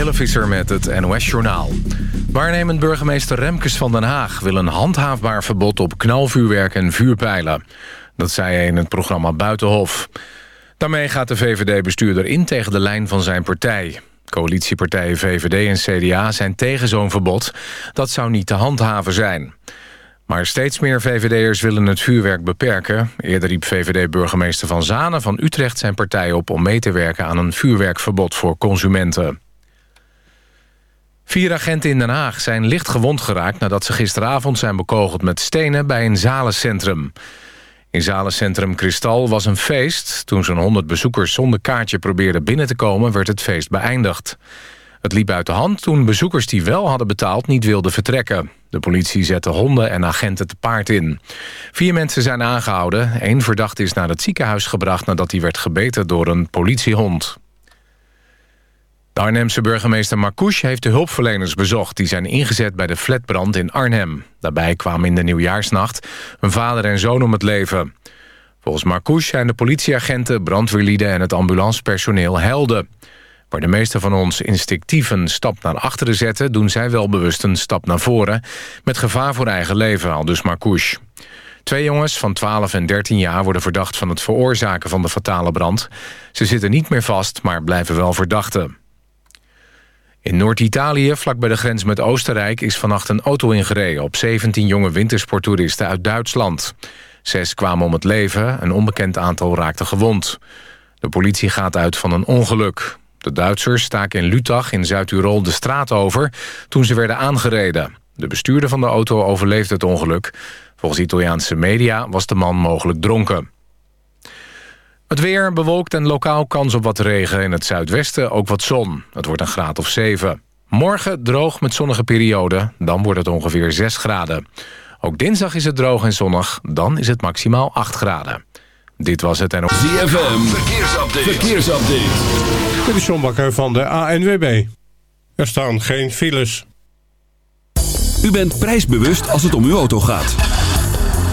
Jelle met het NOS-journaal. Waarnemend burgemeester Remkes van Den Haag... wil een handhaafbaar verbod op knalvuurwerk en vuurpijlen. Dat zei hij in het programma Buitenhof. Daarmee gaat de VVD-bestuurder in tegen de lijn van zijn partij. Coalitiepartijen VVD en CDA zijn tegen zo'n verbod. Dat zou niet te handhaven zijn. Maar steeds meer VVD'ers willen het vuurwerk beperken. Eerder riep VVD-burgemeester Van Zanen van Utrecht zijn partij op... om mee te werken aan een vuurwerkverbod voor consumenten. Vier agenten in Den Haag zijn licht gewond geraakt... nadat ze gisteravond zijn bekogeld met stenen bij een zalencentrum. In zalencentrum Kristal was een feest. Toen zo'n 100 bezoekers zonder kaartje probeerden binnen te komen... werd het feest beëindigd. Het liep uit de hand toen bezoekers die wel hadden betaald niet wilden vertrekken. De politie zette honden en agenten te paard in. Vier mensen zijn aangehouden. Eén verdachte is naar het ziekenhuis gebracht nadat hij werd gebeten door een politiehond. De Arnhemse burgemeester Marcouch heeft de hulpverleners bezocht... die zijn ingezet bij de flatbrand in Arnhem. Daarbij kwamen in de nieuwjaarsnacht een vader en zoon om het leven. Volgens Marcouch zijn de politieagenten, brandweerlieden en het ambulancepersoneel helden. Waar de meeste van ons instinctief een stap naar achteren zetten... doen zij wel bewust een stap naar voren... met gevaar voor eigen leven, al dus Marcouch. Twee jongens van 12 en 13 jaar worden verdacht van het veroorzaken van de fatale brand. Ze zitten niet meer vast, maar blijven wel verdachten. In Noord-Italië, vlak bij de grens met Oostenrijk... is vannacht een auto ingereden op 17 jonge wintersporttoeristen uit Duitsland. Zes kwamen om het leven, een onbekend aantal raakte gewond. De politie gaat uit van een ongeluk. De Duitsers staken in Lutach in Zuid-Tirol de straat over... toen ze werden aangereden. De bestuurder van de auto overleefde het ongeluk. Volgens Italiaanse media was de man mogelijk dronken. Het weer bewolkt en lokaal kans op wat regen. In het zuidwesten ook wat zon. Het wordt een graad of 7. Morgen droog met zonnige periode. Dan wordt het ongeveer 6 graden. Ook dinsdag is het droog en zonnig. Dan is het maximaal 8 graden. Dit was het en... ZFM, verkeersupdate. verkeersupdate. Dit is John Bakker van de ANWB. Er staan geen files. U bent prijsbewust als het om uw auto gaat.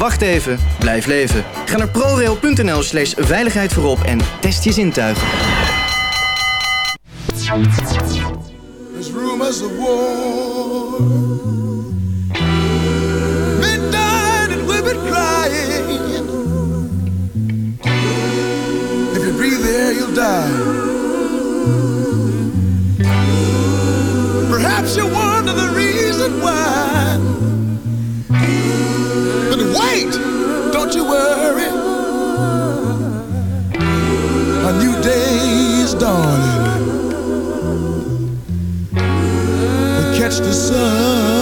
Wacht even, blijf leven. Ga naar prorail.nl slash veiligheid voorop en test je zintuigen. darling, catch the sun.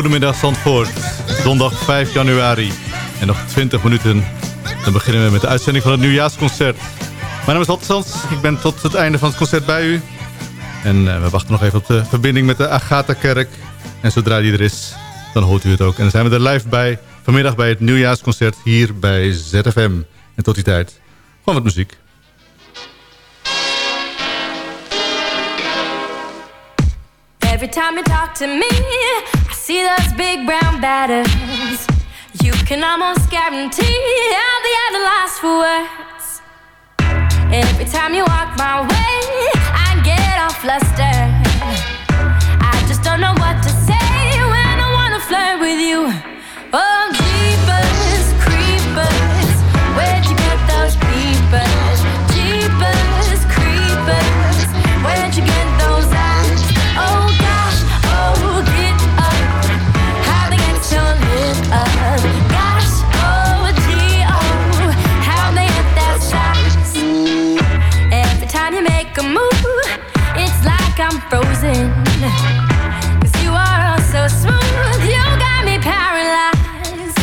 Goedemiddag Zandvoort, zondag 5 januari. En nog 20 minuten, dan beginnen we met de uitzending van het nieuwjaarsconcert. Mijn naam is ik ben tot het einde van het concert bij u. En eh, we wachten nog even op de verbinding met de Agatha-kerk. En zodra die er is, dan hoort u het ook. En dan zijn we er live bij, vanmiddag bij het nieuwjaarsconcert hier bij ZFM. En tot die tijd, gewoon wat muziek. Every time you talk to me, I see those big brown batters. You can almost guarantee I'll be at a loss for words. And every time you walk my way, I get all flustered. I just don't know what to say when I wanna flirt with you. Oh. frozen. Cause you are all so smooth, you got me paralyzed.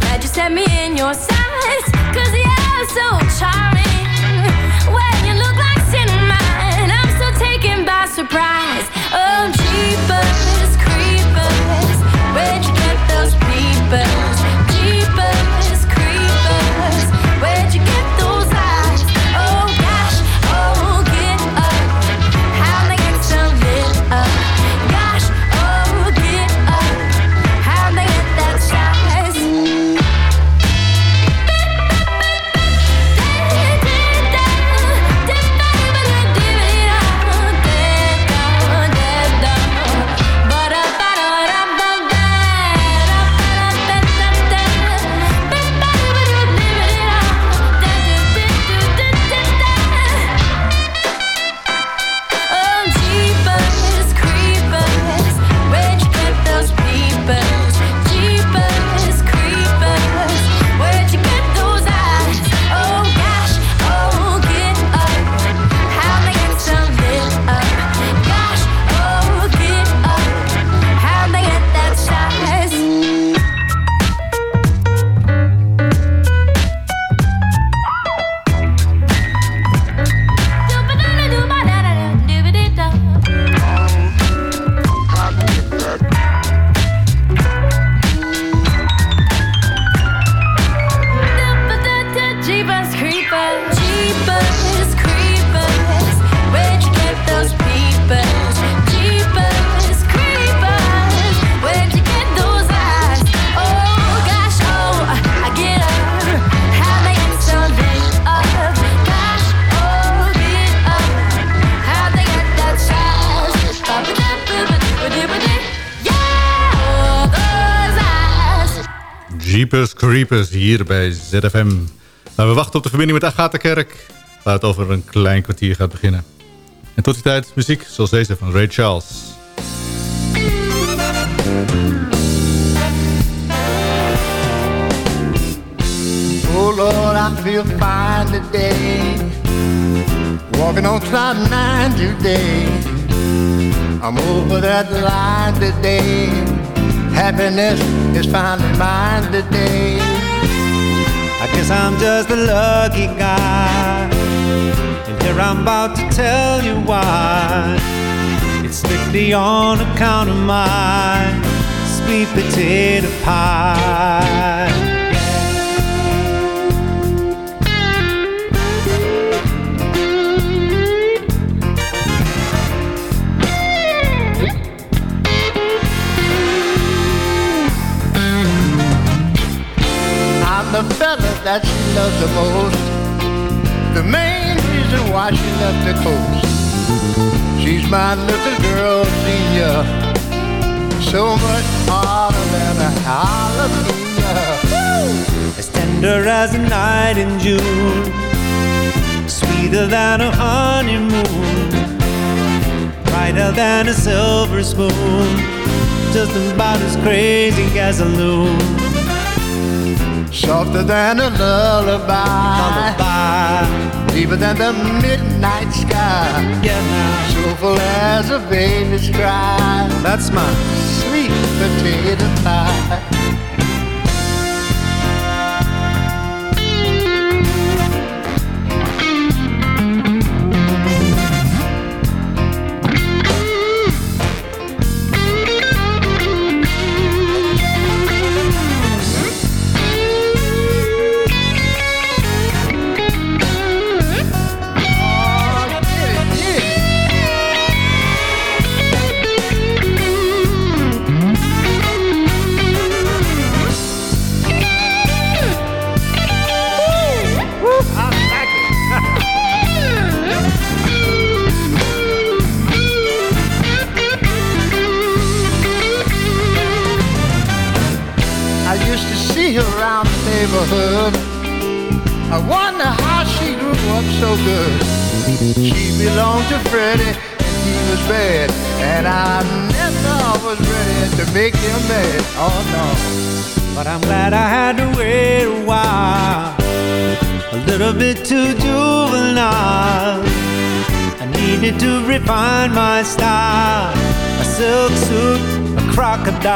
Glad you set me in your sights, cause you're so charming. Hier bij ZFM. Nou, we wachten op de verbinding met Agatha Kerk, waar het over een klein kwartier gaat beginnen. En tot die tijd muziek zoals deze van Ray Charles. Oh Lord, I feel fine today. Walking on cloud nine today. I'm over that line today. Happiness is finally mine today. Guess I'm just a lucky guy. And here I'm about to tell you why. It's strictly on account of my sweet potato pie. The fella that she loves the most. The main reason why she left the coast. She's my little girl, senior. So much harder than a hallelujah. As tender as a night in June, sweeter than a honeymoon, brighter than a silver spoon, just about as crazy as a loon. Softer than a lullaby. Deeper than the midnight sky. Yeah, now. Soulful as a baby's cry. That's my sweet potato pie.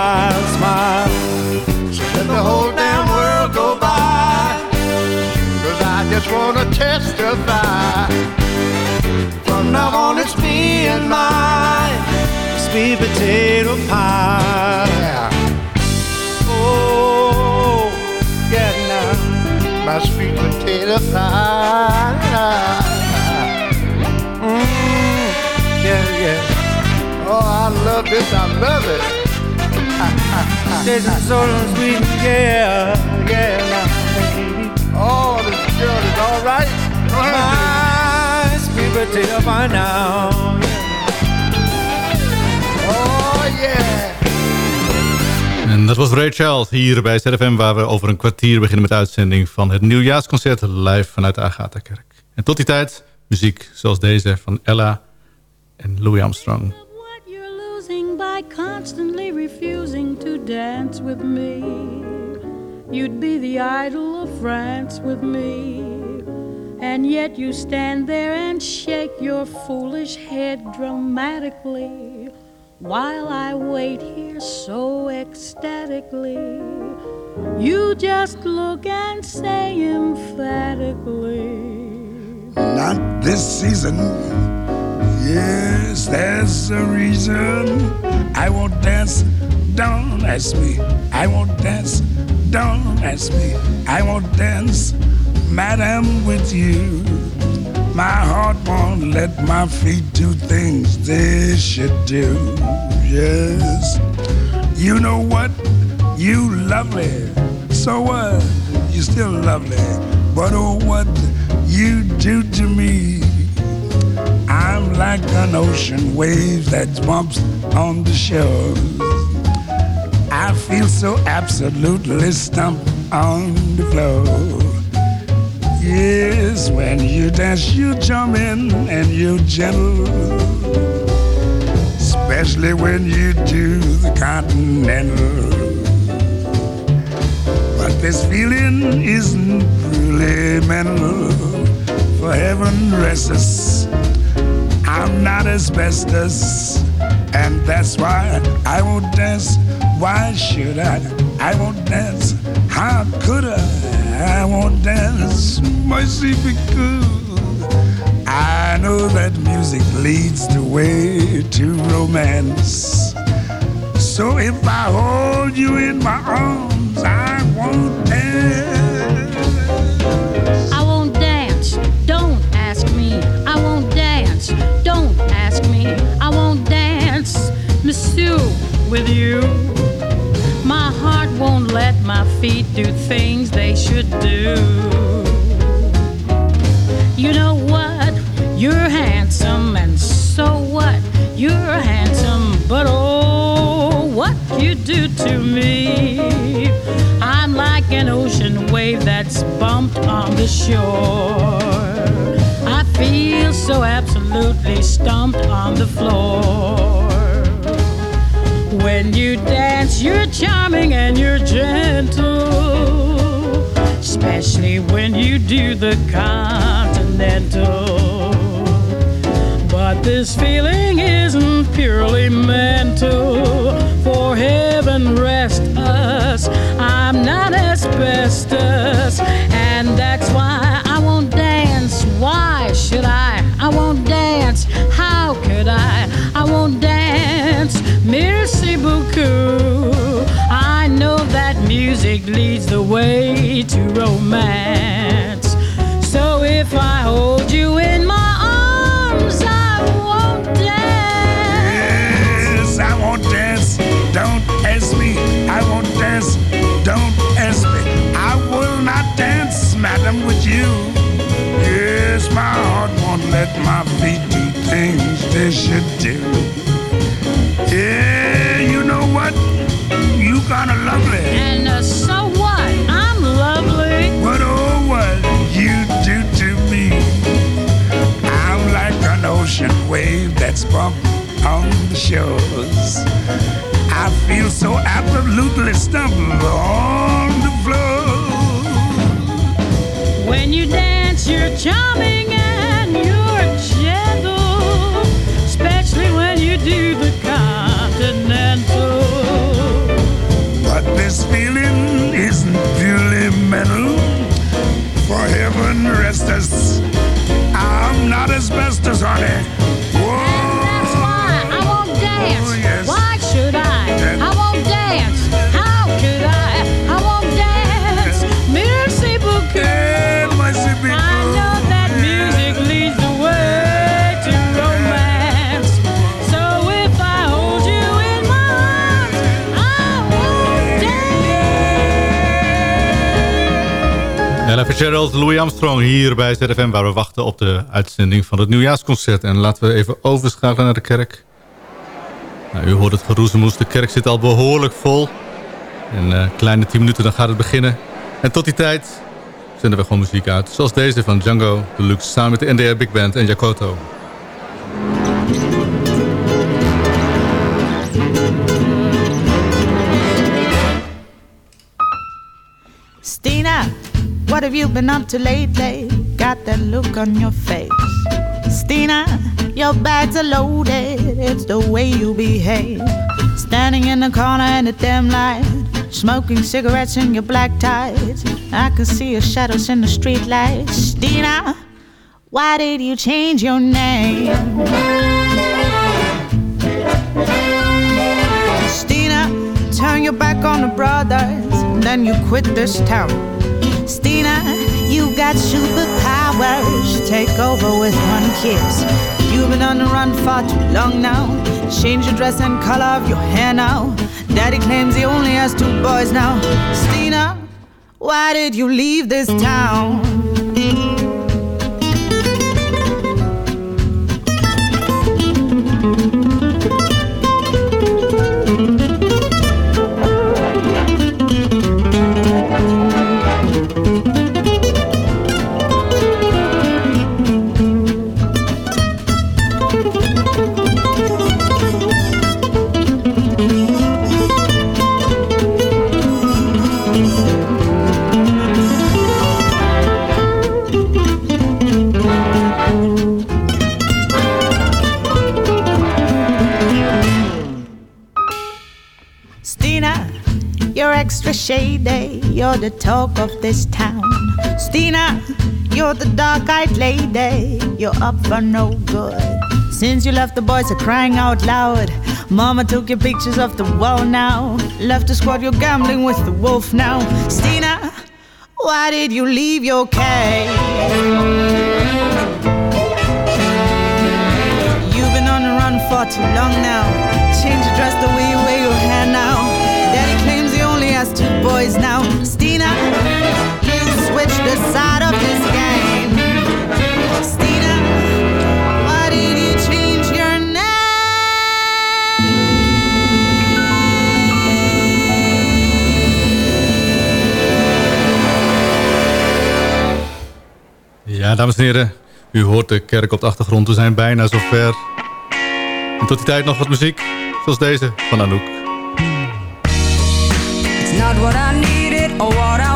Crocodile smile. So let the whole damn world go by. Cause I just wanna testify. From now on, it's me and my sweet potato pie. Oh, yeah, now. My sweet potato pie. Mm, yeah, yeah. Oh, I love this, I love it. Tastes so sweet, yeah, yeah, now. Oh, this girl is all right. My sweet potato pie now. Oh, yeah. En dat was Ray Charles hier bij ZFM... waar we over een kwartier beginnen met de uitzending... van het nieuwjaarsconcert live vanuit de Agatha-kerk. En tot die tijd muziek zoals deze van Ella en Louis Armstrong. Dance with me. You'd be the idol of France with me. And yet you stand there and shake your foolish head dramatically while I wait here so ecstatically. You just look and say emphatically. Not this season. Yes, there's a reason. I won't dance, don't ask me. I won't dance, don't ask me. I won't dance, madam, with you. My heart won't let my feet do things they should do. Yes, you know what? You lovely. So what? You still lovely. But oh, what you do to me. I'm like an ocean wave that bumps on the shore. I feel so absolutely stumped on the floor. Yes, when you dance, you jump in and you gentle. Especially when you do the continental. But this feeling isn't really mental. For heaven rest us, I'm not asbestos. And that's why I won't dance. Why should I? I won't dance. How could I? I won't dance. Mercy be good. I know that music leads the way to romance. So if I hold you in my arms, I won't dance. I won't dance. Don't ask me. I won't dance. Don't ask me. I won't dance, Monsieur, with you. Do things they should do. You know what? You're handsome, and so what? You're handsome, but oh, what you do to me. I'm like an ocean wave that's bumped on the shore. I feel so absolutely stumped on the floor. When you dance, you're charming and you're gentle. Especially when you do the continental. But this feeling isn't purely mental. For heaven rest us, I'm not asbestos. And that's why I won't dance. Why should I? I won't dance. How could I? I won't dance. Merci beaucoup. That music leads the way to romance. So if I hold you in my arms, I won't dance. Yes, I won't dance. Don't ask me. I won't dance. Don't ask me. I will not dance, madam, with you. Yes, my heart won't let my feet do things they should do. Yeah, you know what? You kinda lovely. And uh, so what? I'm lovely. What oh what you do to me? I'm like an ocean wave that's bumped on the shores. I feel so absolutely stumped on the floor. When you dance, you're charming Fitzgerald, Louis Armstrong hier bij ZFM... waar we wachten op de uitzending van het nieuwjaarsconcert. En laten we even overschakelen naar de kerk. Nou, u hoort het geroezemoes, de kerk zit al behoorlijk vol. In een kleine 10 minuten dan gaat het beginnen. En tot die tijd zenden we gewoon muziek uit. Zoals deze van Django Deluxe samen met de NDR Big Band en Jakoto. Stina, what have you been up to lately? Got that look on your face. Stina, your bags are loaded. It's the way you behave. Standing in the corner in the dim light, smoking cigarettes in your black ties. I can see your shadows in the street lights. Stina, why did you change your name? Stina, turn your back on the brothers, then you quit this town. Stina, you got superpowers. Take over with one kiss. You've been on the run for too long now. Change your dress and color of your hair now. Daddy claims he only has two boys now. Stina, why did you leave this town? you're the talk of this town. Stina, you're the dark eyed lady, you're up for no good. Since you left, the boys are crying out loud. Mama took your pictures off the wall now. Left the squad, you're gambling with the wolf now. Stina, why did you leave your cage? You've been on the run for too long now. Change your dress the way you wear your hair now. Daddy claims he only has two boys now. Dames en heren, u hoort de kerk op de achtergrond. We zijn bijna zover. En tot die tijd nog wat muziek, zoals deze van Anouk. It's not what I what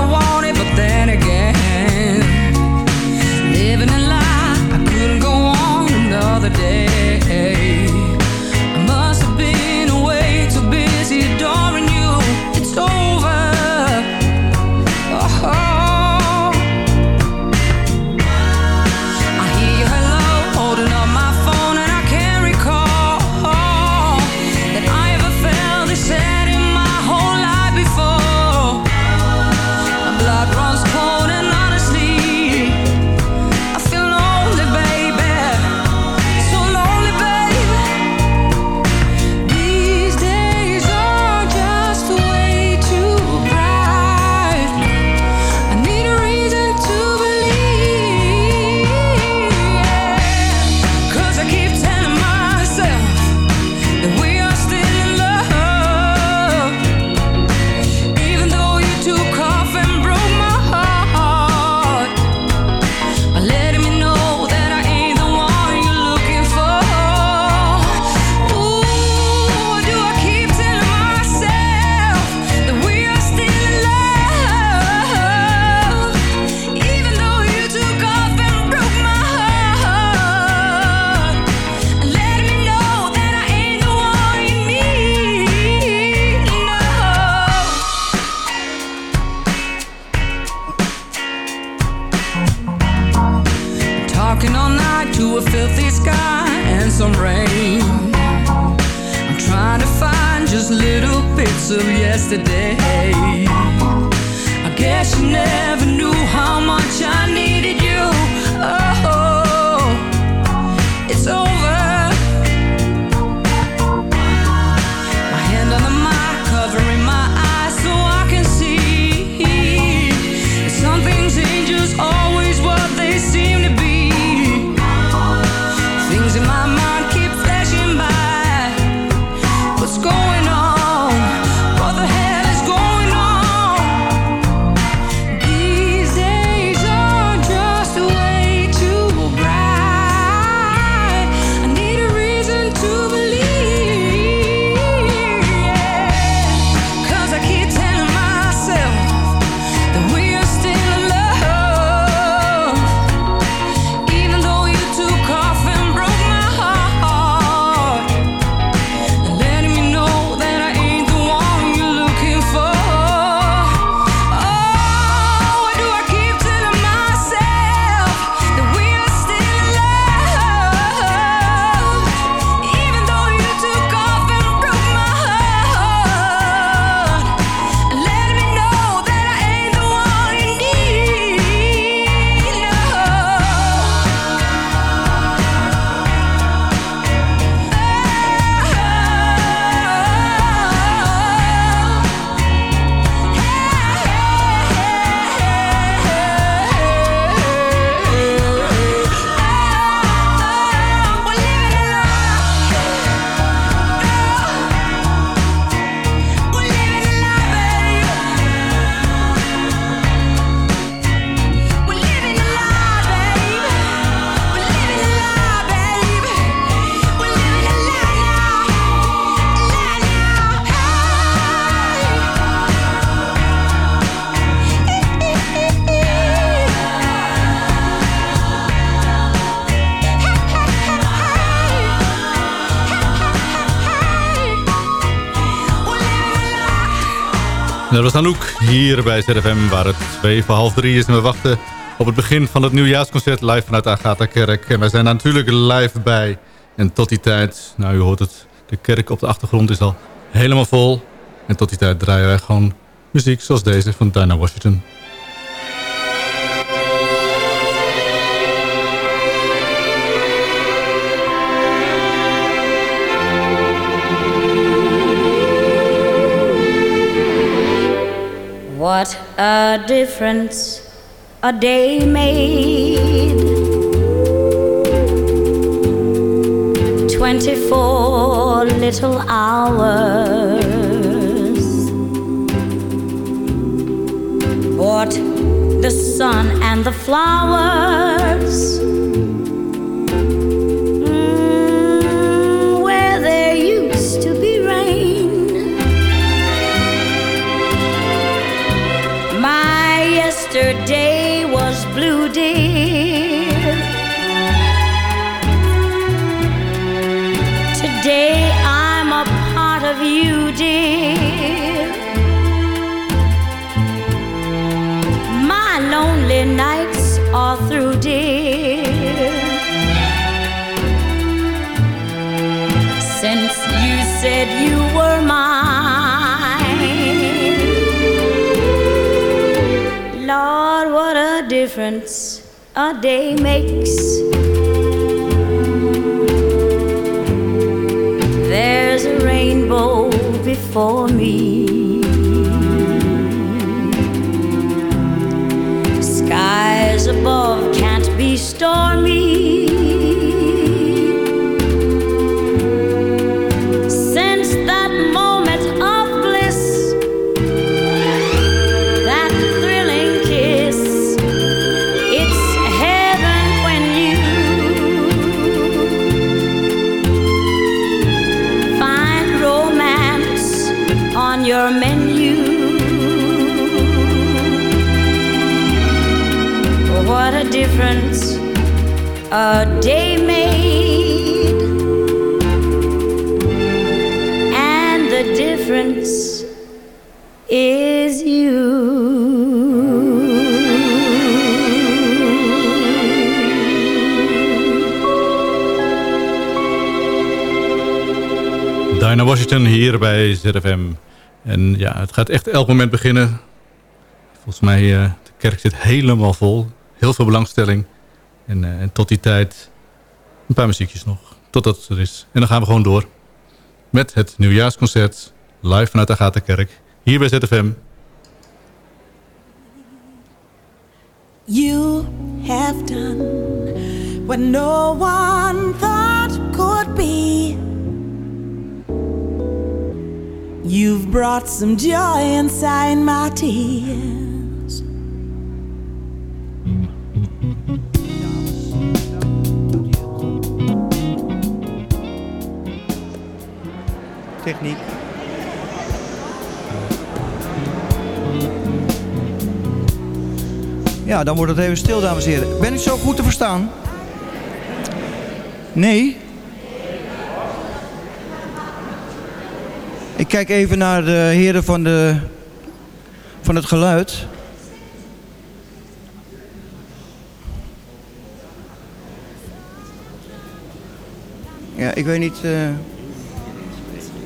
dat was Anouk hier bij ZFM, waar het twee voor half drie is. En we wachten op het begin van het nieuwjaarsconcert live vanuit Agatha Kerk. En wij zijn natuurlijk live bij. En tot die tijd, nou u hoort het, de kerk op de achtergrond is al helemaal vol. En tot die tijd draaien wij gewoon muziek zoals deze van Dinah Washington. What a difference a day made. 24 little hours. What the sun and the flowers. Difference a day makes. There's a rainbow before me. Bij ZFM. En ja, het gaat echt elk moment beginnen. Volgens mij, eh de kerk zit helemaal vol. Heel veel belangstelling. En, eh, en tot die tijd een paar muziekjes nog. Totdat het er is. En dan gaan we gewoon door. Met het nieuwjaarsconcert. Live vanuit Agatha Kerk. Hier bij ZFM. You have done what no one thought could be. You've brought some joy inside my tears. Techniek. Ja, dan wordt het even stil, dames en heren. Ben ik zo goed te verstaan? Nee? Ik kijk even naar de heren van, de, van het geluid. Ja, ik weet niet... eh,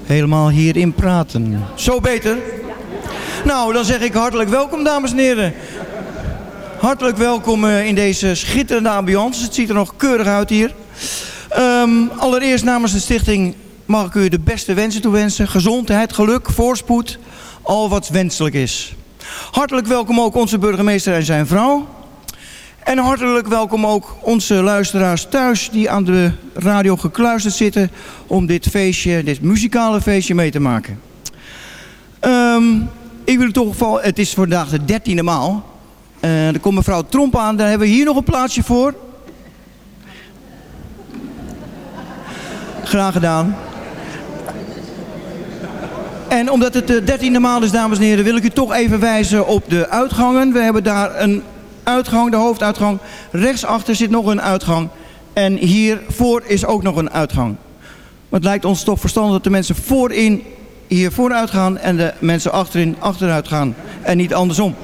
helemaal hierin praten. Zo beter? Nou, dan zeg ik hartelijk welkom, dames en heren. Hartelijk welkom eh, in deze schitterende ambiance. Het ziet er nog keurig uit hier. Ehm, allereerst namens de stichting mag ik u de beste wensen toewensen. Gezondheid, geluk, voorspoed, al wat wenselijk is. Hartelijk welkom ook onze burgemeester en zijn vrouw. En hartelijk welkom ook onze luisteraars thuis die aan de radio gekluisterd zitten om dit feestje, dit muzikale feestje mee te maken. Ehm, ik wil toch wel, het is vandaag de dertiende maal. Eh, er komt mevrouw Tromp aan, daar hebben we hier nog een plaatsje voor. Graag gedaan. En omdat het de dertiende maal is, dames en heren, wil ik u toch even wijzen op de uitgangen. We hebben daar een uitgang, de hoofduitgang. Rechtsachter zit nog een uitgang. En hiervoor is ook nog een uitgang. Maar het lijkt ons toch verstandig dat de mensen voorin hier vooruit gaan en de mensen achterin achteruit gaan. En niet andersom.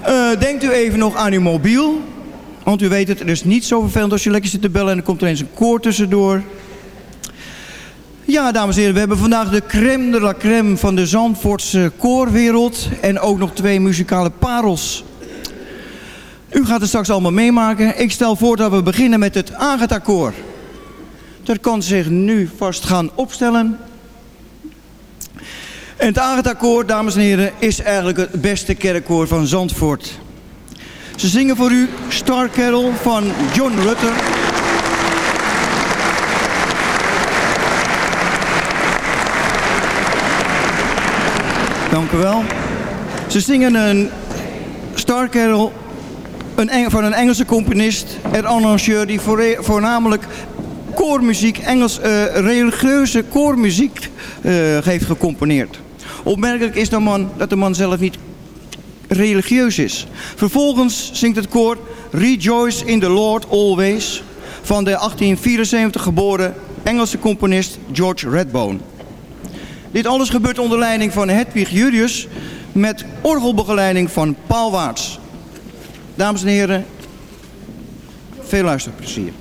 Eh, denkt u even nog aan uw mobiel. Want u weet het, er is niet zo vervelend als je lekker zit te bellen en er komt er eens een koor tussendoor. Ja, dames en heren, we hebben vandaag de crème de la crème van de Zandvoortse koorwereld. En ook nog twee muzikale parels. U gaat het straks allemaal meemaken. Ik stel voor dat we beginnen met het Agatha-koor. Dat kan zich nu vast gaan opstellen. En het Agatha-koor, dames en heren, is eigenlijk het beste kerkkoor van Zandvoort. Ze zingen voor u Star Carol van John Rutter. Dank u wel. Ze zingen een Star Carol een van een Engelse componist en arrangeur die voor- voornamelijk koormuziek, Engels, eh, religieuze koormuziek eh, heeft gecomponeerd. Opmerkelijk is de man, dat de man zelf niet religieus is. Vervolgens zingt het koor Rejoice in the Lord Always van de 1874 geboren Engelse componist George Redbone. Dit alles gebeurt onder leiding van Hedwig Julius met orgelbegeleiding van Paul Waarts. Dames en heren, veel luisterplezier.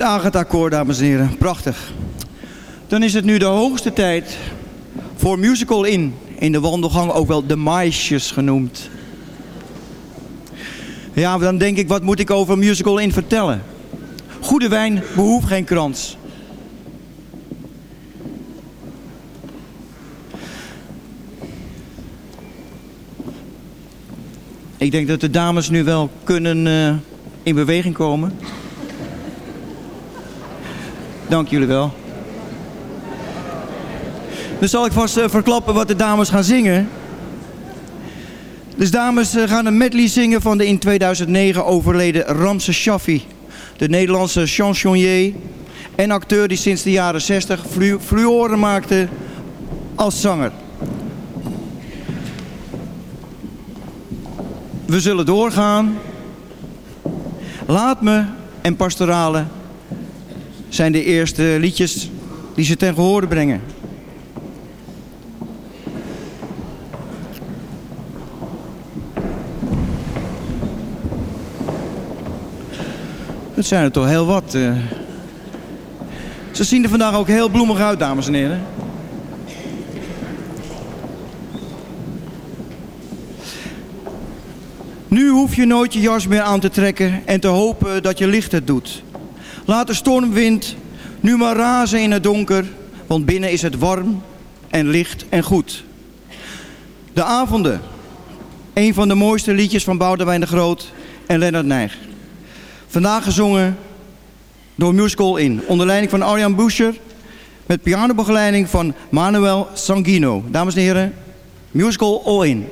Het Agatha-koor, dames en heren. Prachtig. Dan is het nu de hoogste tijd voor Musical In. In de wandelgang ook wel de Maisjes genoemd. Ja, dan denk ik, wat moet ik over Musical In vertellen? Goede wijn behoeft geen krans. Ik denk dat de dames nu wel kunnen eh, in beweging komen. Dank jullie wel. Dan zal ik vast eh, verklappen wat de dames gaan zingen. Dus dames eh, gaan een medley zingen van de in 2009 overleden Ramse Shaffi. De Nederlandse chansonnier en acteur die sinds de jaren 60 flu fluoren maakte als zanger. We zullen doorgaan. Laat me en pastorale zijn de eerste liedjes die ze ten gehore brengen. Het zijn er toch heel wat. eh. Ze zien er vandaag ook heel bloemig uit, dames en heren. Nu hoef je nooit je jas meer aan te trekken en te hopen dat je licht het doet. Laat de stormwind nu maar razen in het donker, want binnen is het warm en licht en goed. De avonden, een van de mooiste liedjes van Boudewijn de Groot en Lennart Nijg. Vandaag gezongen door Musical In, onder leiding van Arjan Buscher, met pianobegeleiding van Manuel Sanguino. Dames en heren, Musical All In.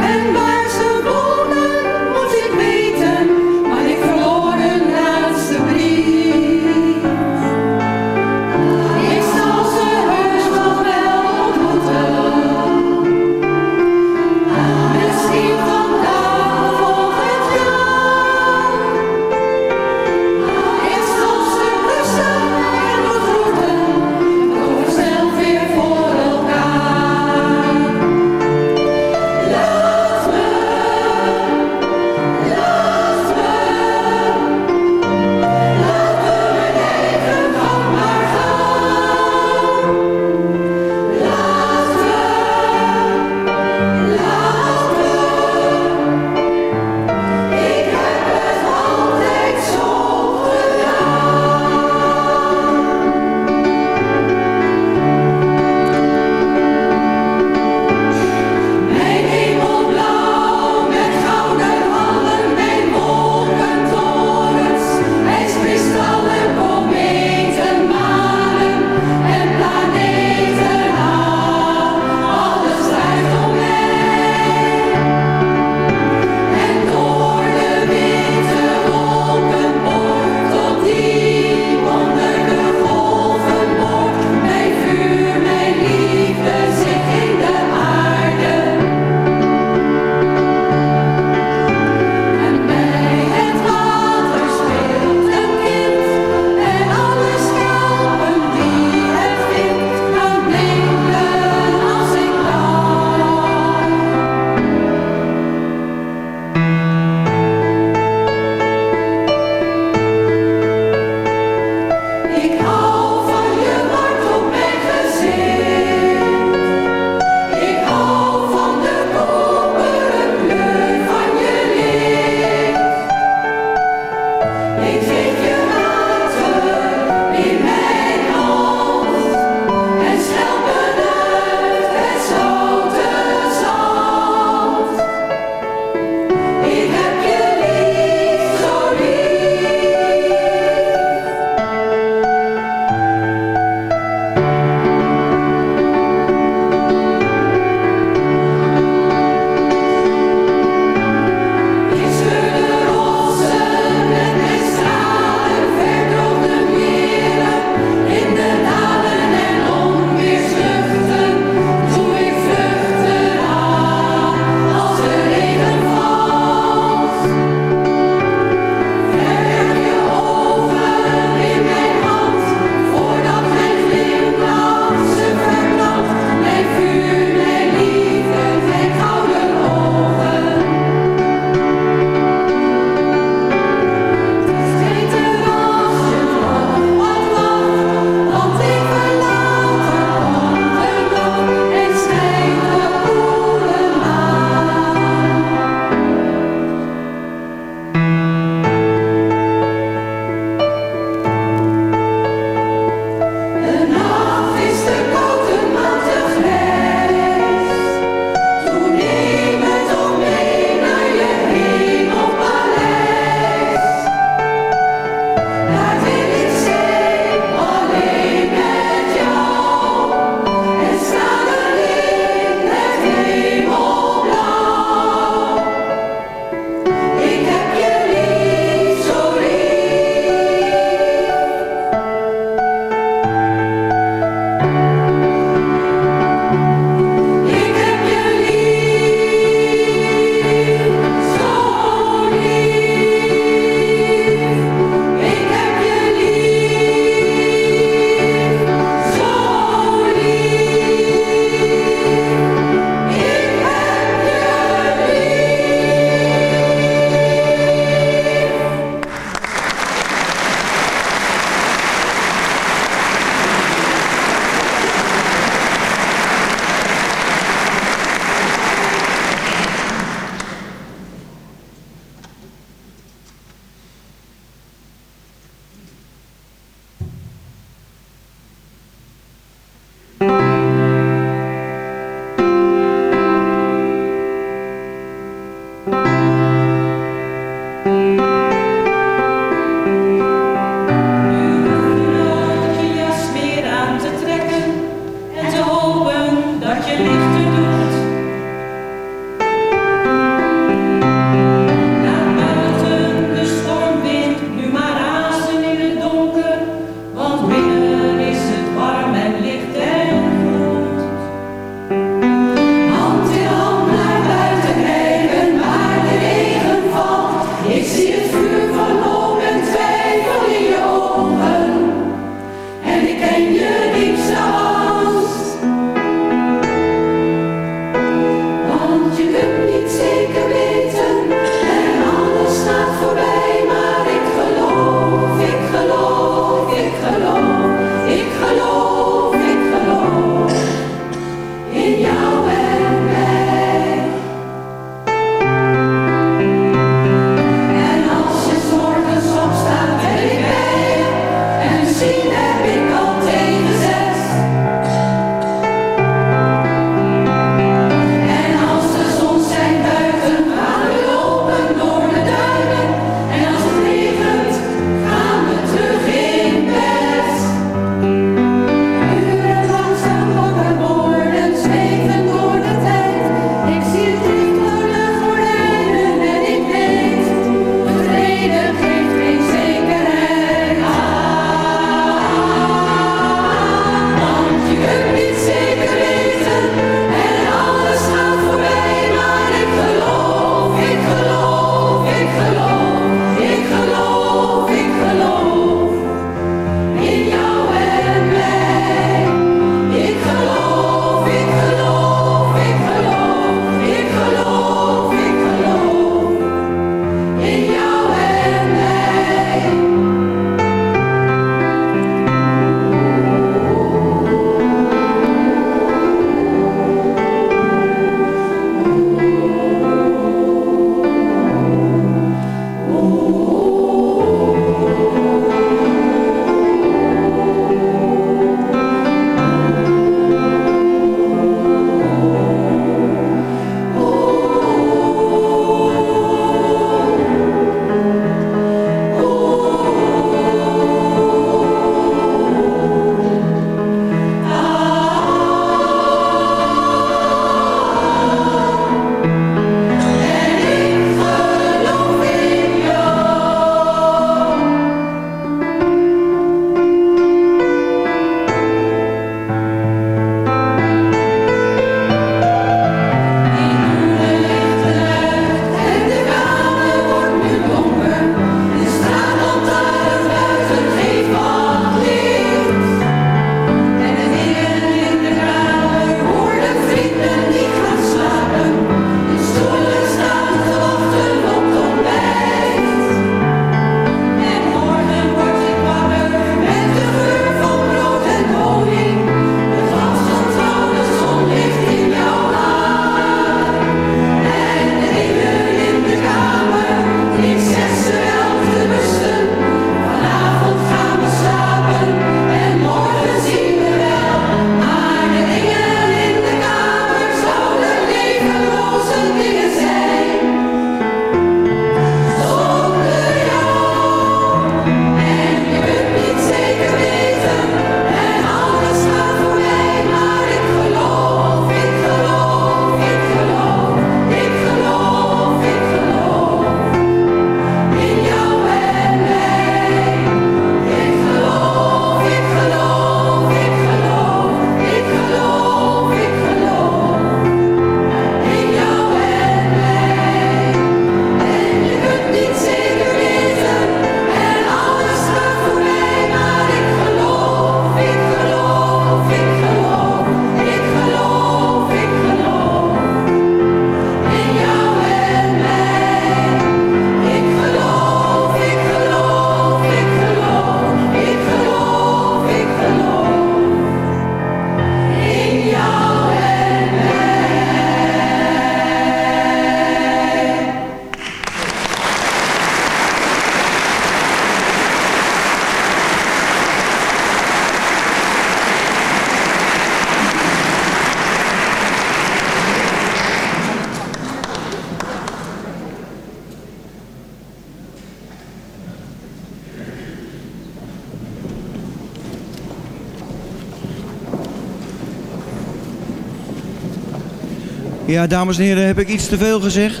Ja, dames en heren, heb ik iets te veel gezegd?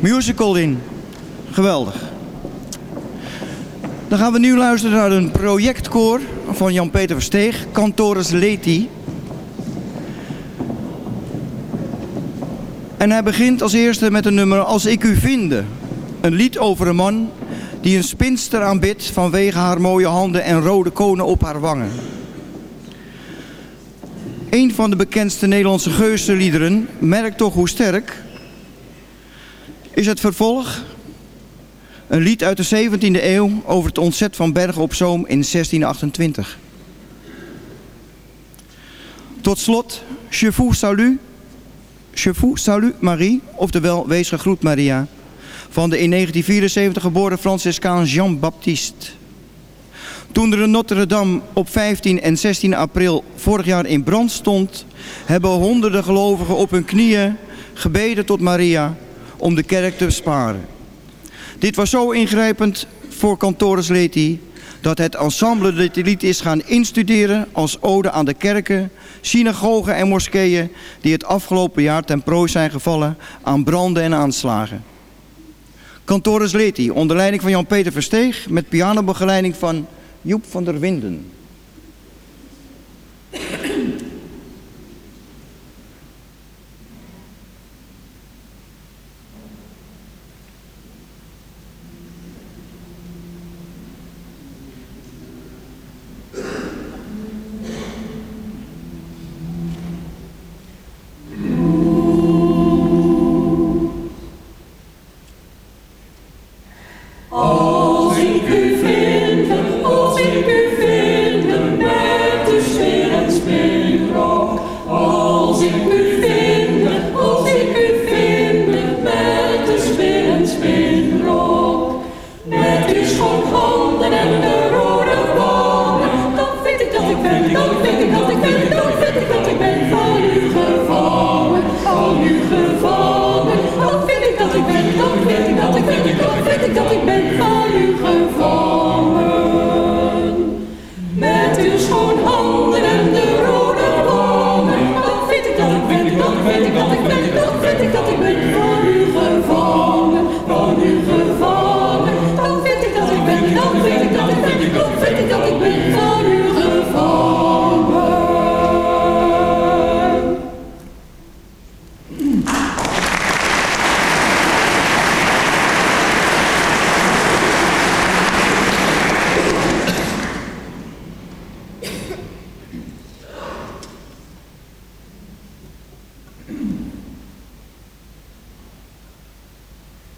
Musical in. Geweldig. Dan gaan we nu luisteren naar een projectkoor van Jan-Peter Versteeg, Cantores Leti. En hij begint als eerste met een nummer Als ik u vinde. Een lied over een man die een spinster aanbidt vanwege haar mooie handen en rode konen op haar wangen. Een van de bekendste Nederlandse geuzenliederen, merk toch hoe sterk, is het vervolg. Een lied uit de 17e eeuw over het ontzet van Bergen op Zoom in 1628. Tot slot, Je vous Je vous salue Marie, oftewel Wees gegroet Maria, van de in 1974 geboren Franciscaan Jean-Baptiste. Toen de Notre-Dame op 15 en 16 april vorig jaar in brand stond, hebben honderden gelovigen op hun knieën gebeden tot Maria om de kerk te sparen. Dit was zo ingrijpend voor Cantores Leti dat het ensemble dit lied is gaan instuderen als ode aan de kerken, synagogen en moskeeën die het afgelopen jaar ten prooi zijn gevallen aan branden en aanslagen. Cantores Leti, onder leiding van Jan-Peter Versteeg met pianobegeleiding van Joep van der Winden.